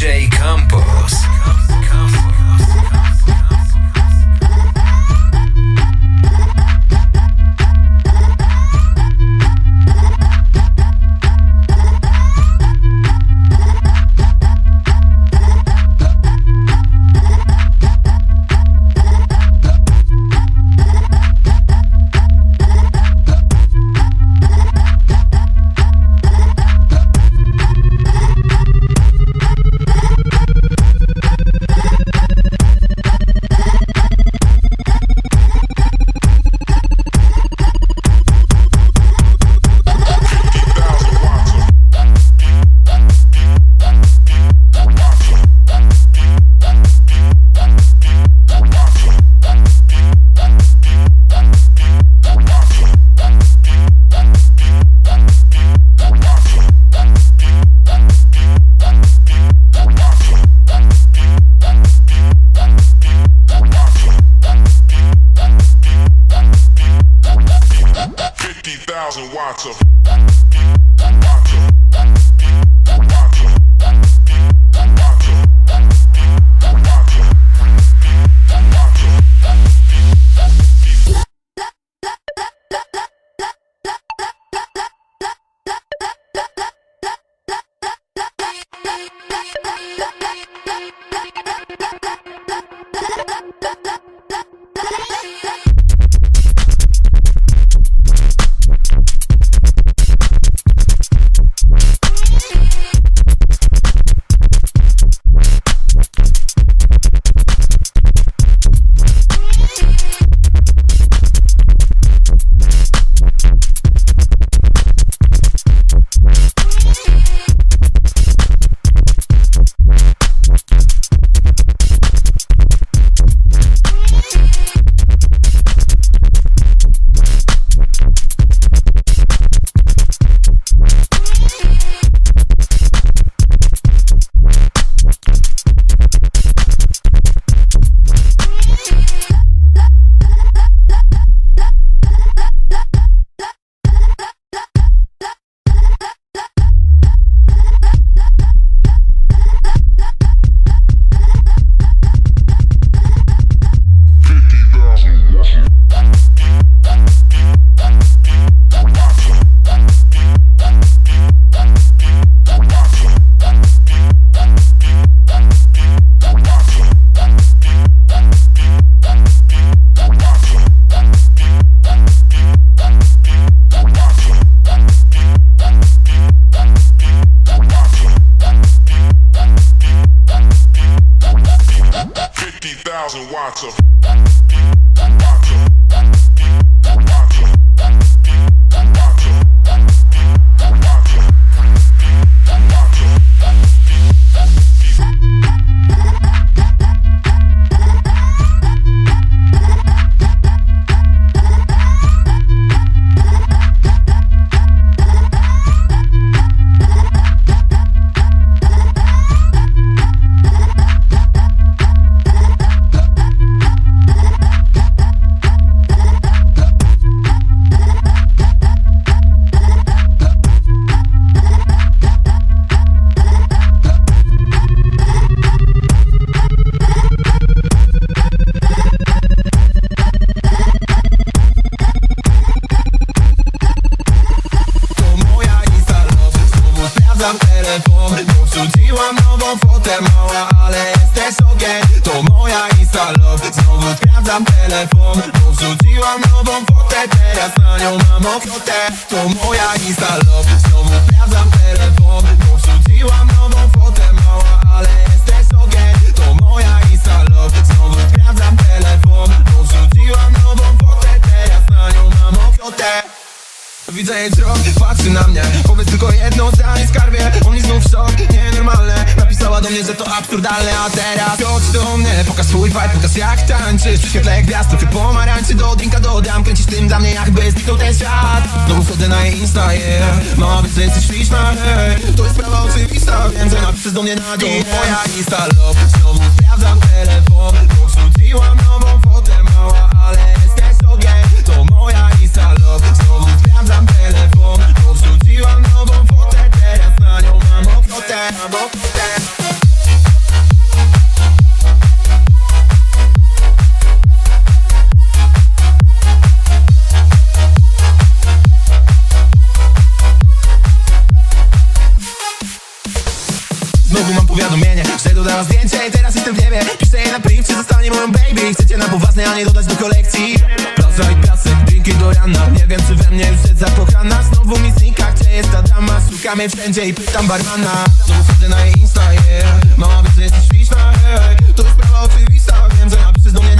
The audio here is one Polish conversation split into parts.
DJ Campos. Sprawdzam telefon Bo nową fotę Teraz na nią mam ochotę To moja Insta Znowu sprawdzam telefon Bo wrzuciłam nową fotę mała, ale jesteś okej To moja Insta Znowu sprawdzam telefon Bo wrzuciłam nową fotę Teraz na nią mam ochotę Widzę jej wzrok, patrzy na mnie. Powiedz tylko jedno zdanie skarbie On mi znów szok, nienormalne. Napisała do mnie, że to absurdalne A teraz chodź do mnie Pokaż swój vibe, pokaż jak tańczysz. Przy świetle gwiazd, trochę pomarańczy Do drinka dodam, kręcisz tym dla mnie Jakby zniknął ten świat. Znowu wchodzę na Insta, yeah. Mama, wiesz, że jesteś śliczna, hej To jest sprawa oczywista, wiem, że napiszesz do mnie na dzień. To moja Insta love Znowu sprawdzam telefon. Bo wrzuciłam nową fotę mała Znowu mam powiadomienie, że dodała zdjęcie i teraz jestem w niebie. Piszę je na priv, czy zostanie moją baby. Chcecie na poważnie, a nie dodać do kolekcji. Plaza i piasek, drinki do rana. Nie wiem czy we mnie już jest zakochana. Znowu mi znika Szukamy wszędzie i pytam barmana. Znowu wchodzę na jej insta, yeah Mała widzę, jesteś śliczna, hey, To już sprawa oczywista. Wiem, że napiszesz do mnie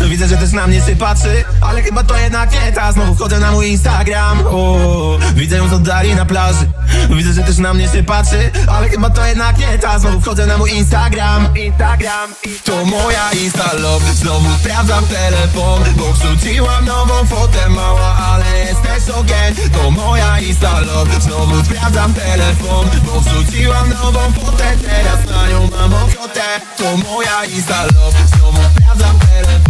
No widzę, że też na mnie się patrzy Ale chyba to jednak nie ta. Znowu wchodzę na mój Instagram. O, Widzę ją z oddali na plaży. No Widzę, że też na mnie się patrzy Ale chyba to jednak nie ta. Znowu wchodzę na mój Instagram. Instagram. To moja Insta love Znowu sprawdzam telefon Bo wrzuciłam nową fotę mała Ale jesteś ogień. To moja Insta love Znowu sprawdzam telefon Bo wrzuciłam nową fotę Teraz na nią mam ochotę. To moja Insta love better.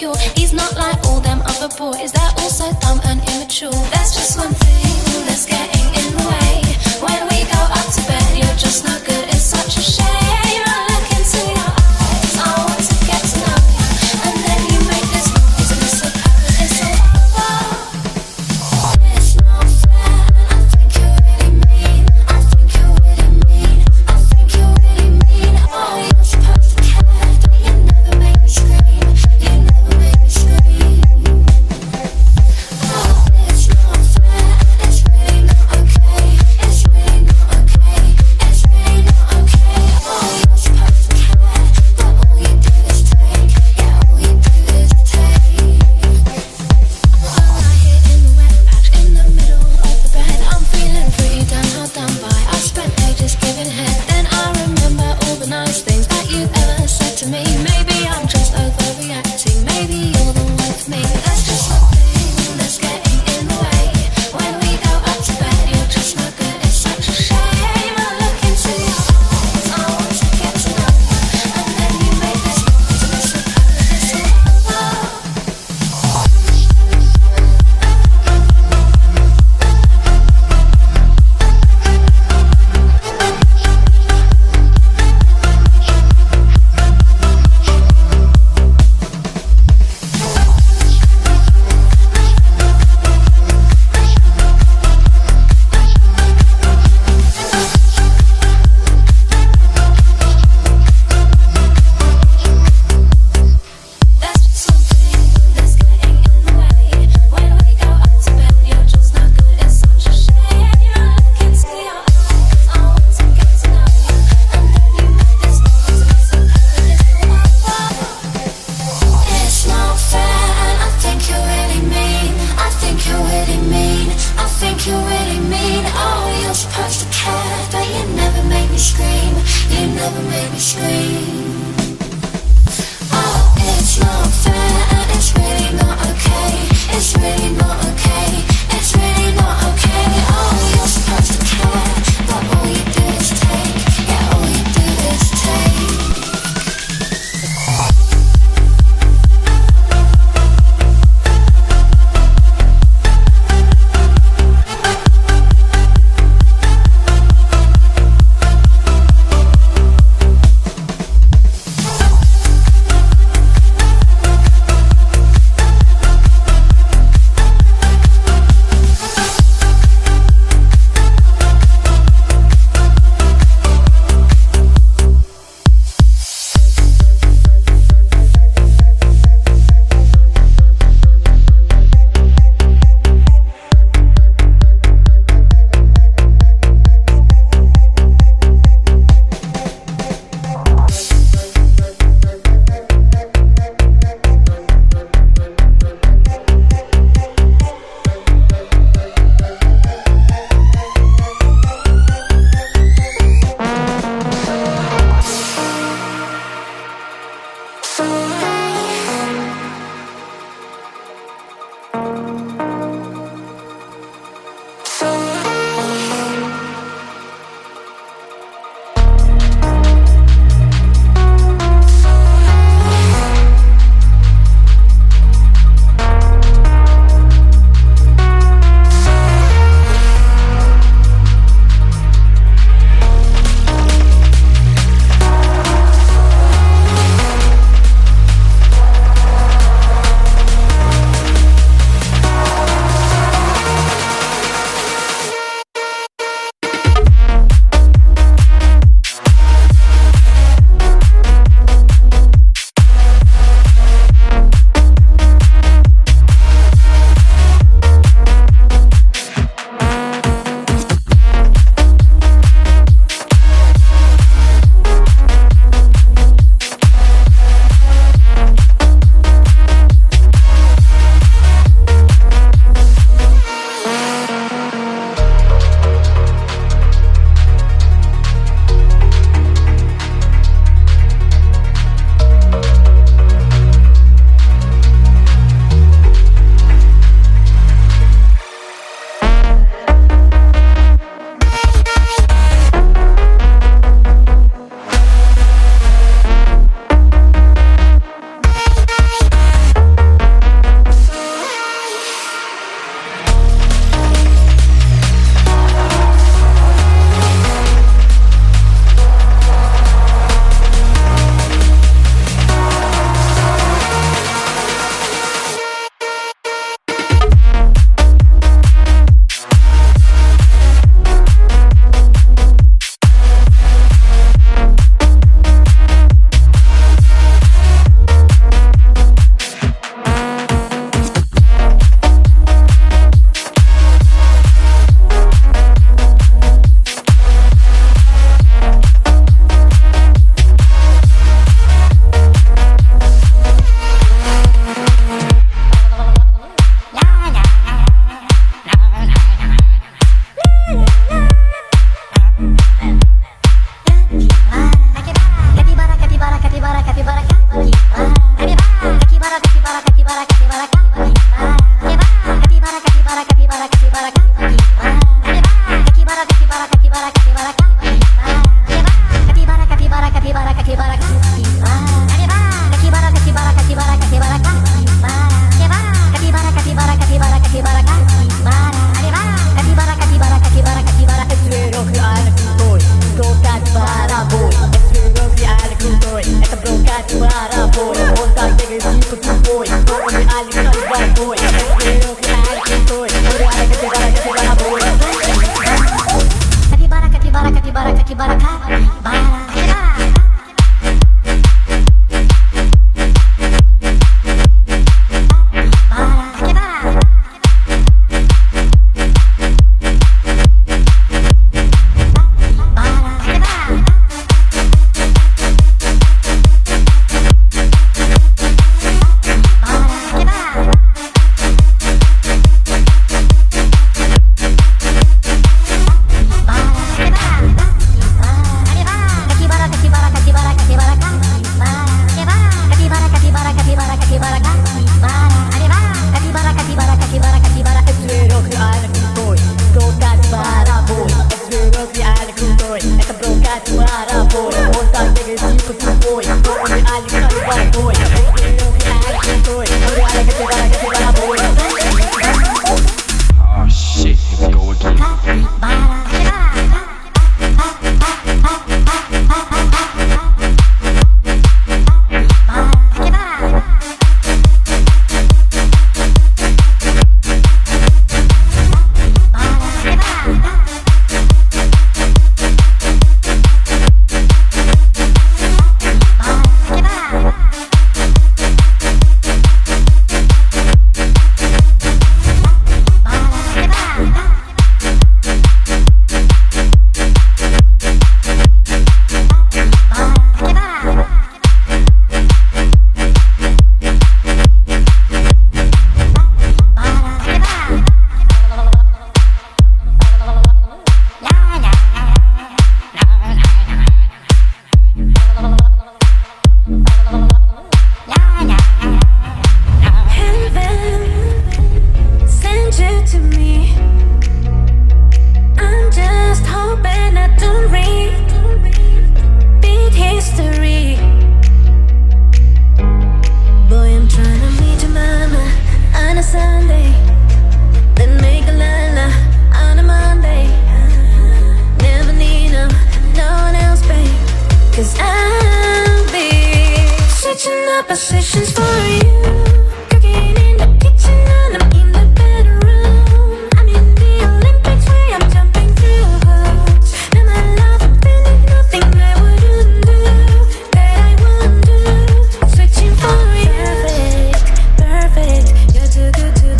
He's not like all them other boys, they're all so dumb and immature. That's just one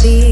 be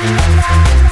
Thank you.